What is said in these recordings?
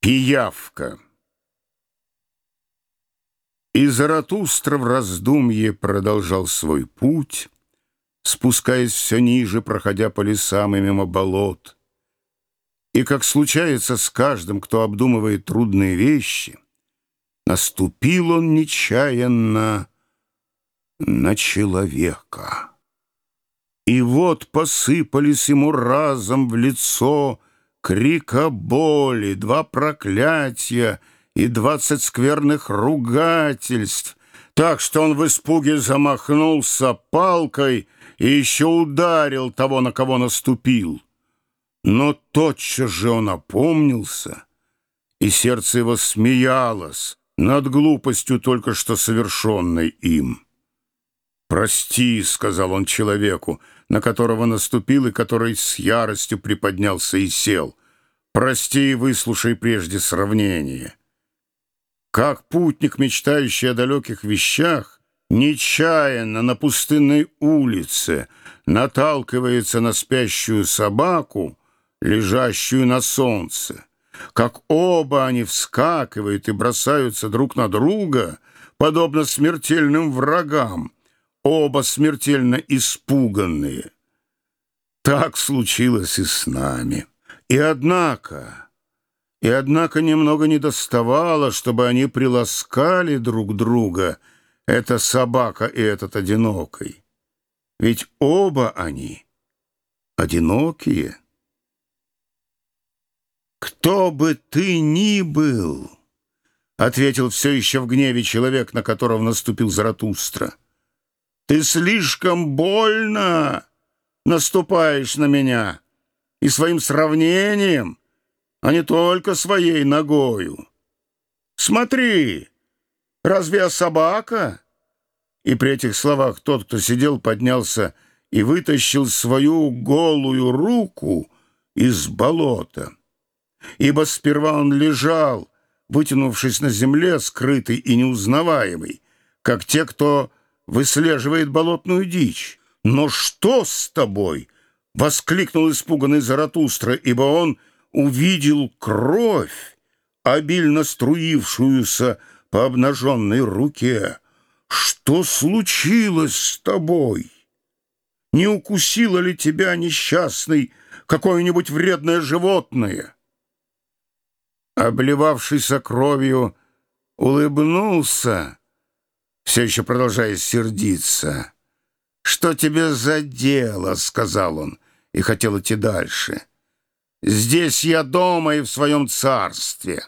Пиявка И Заратустра в раздумье продолжал свой путь, спускаясь все ниже, проходя по лесам и мимо болот. И, как случается с каждым, кто обдумывает трудные вещи, наступил он нечаянно на человека. И вот посыпались ему разом в лицо крика боли, два проклятия и двадцать скверных ругательств, так что он в испуге замахнулся палкой и еще ударил того, на кого наступил. Но тотчас же он опомнился, и сердце его смеялось над глупостью только что совершенной им. «Прости», — сказал он человеку, на которого наступил и который с яростью приподнялся и сел. «Прости и выслушай прежде сравнение». Как путник, мечтающий о далеких вещах, нечаянно на пустынной улице наталкивается на спящую собаку, лежащую на солнце, как оба они вскакивают и бросаются друг на друга, подобно смертельным врагам, оба смертельно испуганные. Так случилось и с нами. И однако, и однако немного не доставало, чтобы они приласкали друг друга, эта собака и этот одинокий. Ведь оба они одинокие. «Кто бы ты ни был!» — ответил все еще в гневе человек, на которого наступил Заратустра — ты слишком больно наступаешь на меня и своим сравнением, а не только своей ногою. Смотри, разве я собака? И при этих словах тот, кто сидел, поднялся и вытащил свою голую руку из болота. Ибо сперва он лежал, вытянувшись на земле, скрытый и неузнаваемый, как те, кто выслеживает болотную дичь. «Но что с тобой?» — воскликнул испуганный Заратустра, ибо он увидел кровь, обильно струившуюся по обнаженной руке. «Что случилось с тобой? Не укусило ли тебя, несчастный, какое-нибудь вредное животное?» Обливавшийся кровью, улыбнулся — все еще продолжая сердиться. «Что тебе за дело?» — сказал он, и хотел идти дальше. «Здесь я дома и в своем царстве.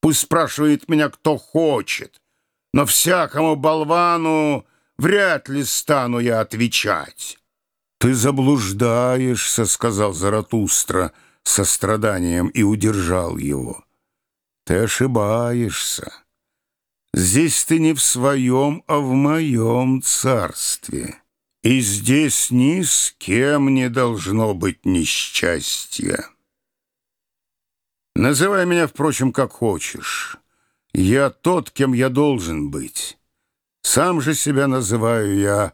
Пусть спрашивает меня, кто хочет, но всякому болвану вряд ли стану я отвечать». «Ты заблуждаешься», — сказал Заратустра со страданием и удержал его. «Ты ошибаешься». Здесь ты не в своем, а в моем царстве. И здесь ни с кем не должно быть несчастья. Называй меня, впрочем, как хочешь. Я тот, кем я должен быть. Сам же себя называю я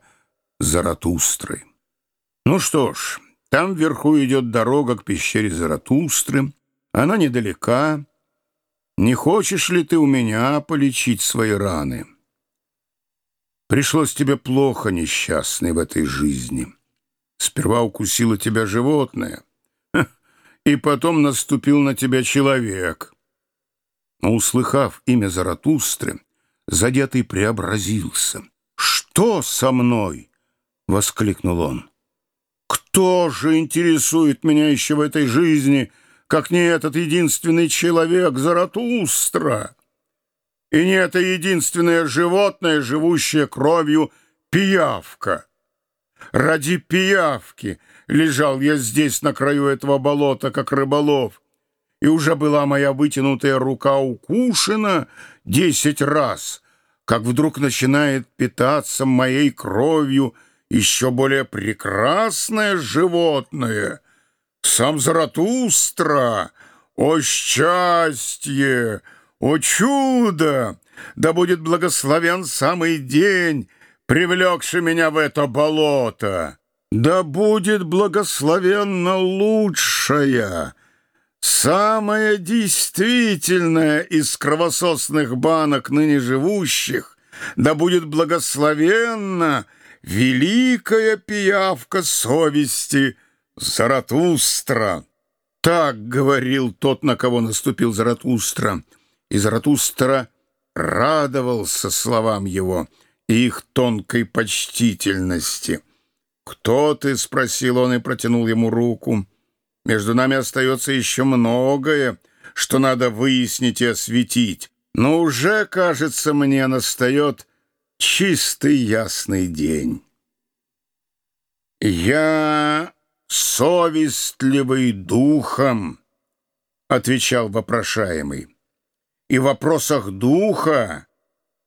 Заратустрой. Ну что ж, там вверху идет дорога к пещере Заратустры. Она недалека, не хочешь ли ты у меня полечить свои раны? Пришлось тебе плохо, несчастный, в этой жизни. Сперва укусило тебя животное, и потом наступил на тебя человек. Но, услыхав имя Заратустры, задетый преобразился. «Что со мной?» — воскликнул он. «Кто же интересует меня еще в этой жизни?» Как не этот единственный человек Заратустра, и не это единственное животное, живущее кровью пиявка. Ради пиявки лежал я здесь на краю этого болота, как рыболов, и уже была моя вытянутая рука укушена десять раз, как вдруг начинает питаться моей кровью еще более прекрасное животное — сам Заратустра, о счастье, о чудо! Да будет благословен самый день, привлекший меня в это болото! Да будет благословенна лучшая, самая действительная из кровососных банок ныне живущих, да будет благословенна великая пиявка совести Заратустра. Так говорил тот, на кого наступил Заратустра, и Заратустра радовался словам его и их тонкой почтительности. «Кто ты?» — спросил он и протянул ему руку. «Между нами остается еще многое, что надо выяснить и осветить, но уже, кажется мне, настает чистый ясный день». «Я совестливый духом», — отвечал вопрошаемый. «И в вопросах духа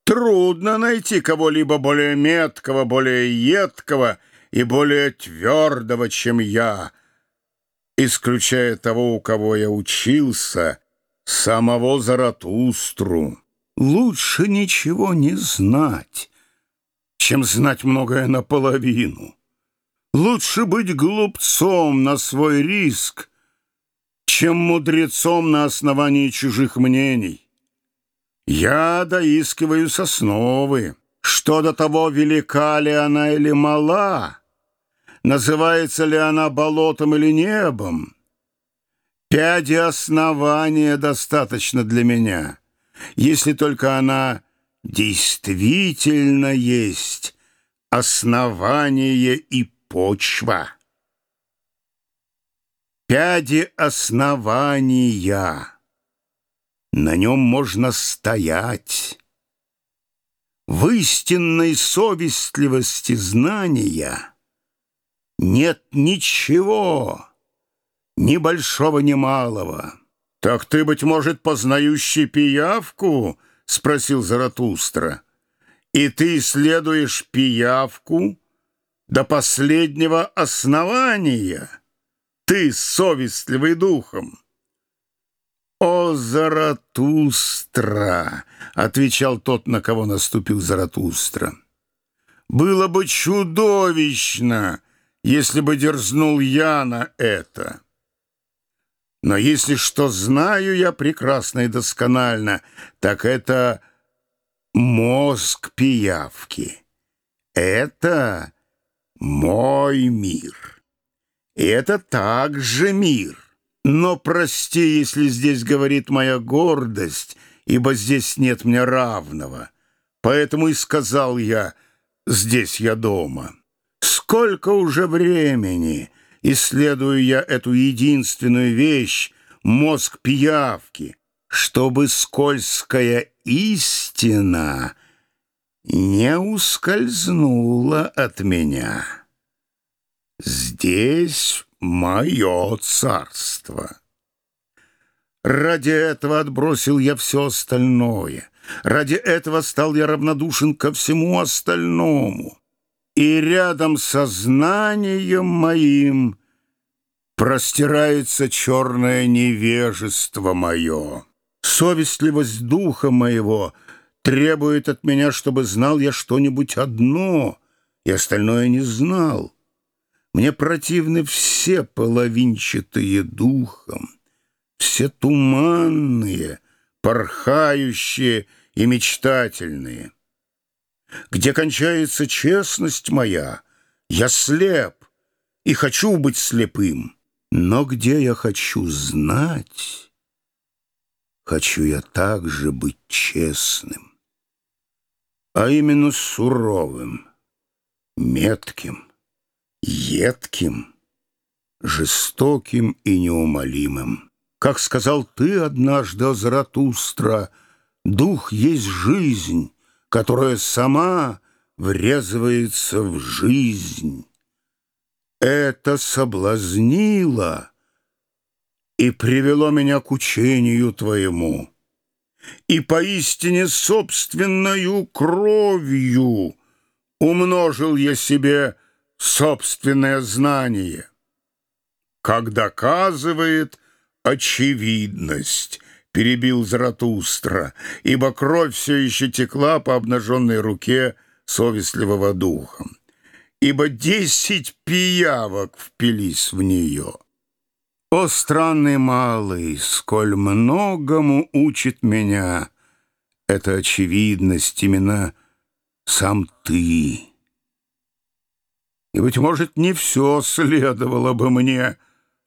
трудно найти кого-либо более меткого, более едкого и более твердого, чем я, исключая того, у кого я учился, самого Заратустру. Лучше ничего не знать, чем знать многое наполовину». Лучше быть глупцом на свой риск, чем мудрецом на основании чужих мнений. Я доискиваю сосновы. Что до того, велика ли она или мала, называется ли она болотом или небом, пяди основания достаточно для меня, если только она действительно есть основание и почва. Пяди основания. На нем можно стоять. В истинной совестливости знания нет ничего, ни большого, ни малого. «Так ты, быть может, познающий пиявку?» — спросил Заратустра. «И ты исследуешь пиявку?» До последнего основания. Ты совестливый духом. «О, Заратустра!» — отвечал тот, на кого наступил Заратустра. «Было бы чудовищно, если бы дерзнул я на это. Но если что знаю я прекрасно и досконально, так это мозг пиявки. Это мой мир. И это также мир. Но прости, если здесь говорит моя гордость, ибо здесь нет мне равного. Поэтому и сказал я, здесь я дома. Сколько уже времени исследую я эту единственную вещь, мозг пиявки, чтобы скользкая истина — не ускользнула от меня. Здесь мое царство. Ради этого отбросил я все остальное. Ради этого стал я равнодушен ко всему остальному. И рядом со знанием моим простирается черное невежество мое. Совестливость духа моего — требует от меня, чтобы знал я что-нибудь одно, и остальное не знал. Мне противны все половинчатые духом, все туманные, порхающие и мечтательные. Где кончается честность моя, я слеп и хочу быть слепым. Но где я хочу знать, хочу я также быть честным а именно суровым, метким, едким, жестоким и неумолимым. Как сказал ты однажды, Заратустра, дух есть жизнь, которая сама врезывается в жизнь. Это соблазнило и привело меня к учению твоему и поистине собственною кровью умножил я себе собственное знание. Как доказывает очевидность, перебил Заратустра, ибо кровь все еще текла по обнаженной руке совестливого духом, ибо десять пиявок впились в нее. О, странный малый, сколь многому учит меня Эта очевидность именно сам ты. И, быть может, не все следовало бы мне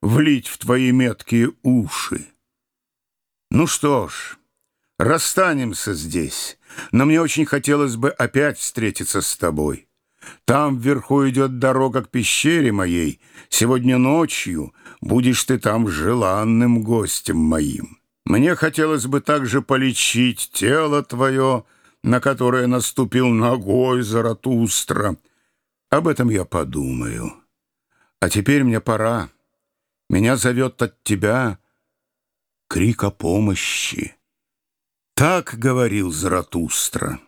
влить в твои меткие уши. Ну что ж, расстанемся здесь, но мне очень хотелось бы опять встретиться с тобой. Там вверху идет дорога к пещере моей. Сегодня ночью будешь ты там желанным гостем моим. Мне хотелось бы также полечить тело твое, на которое наступил ногой Заратустра. Об этом я подумаю. А теперь мне пора. Меня зовет от тебя крик о помощи. Так говорил Заратустра.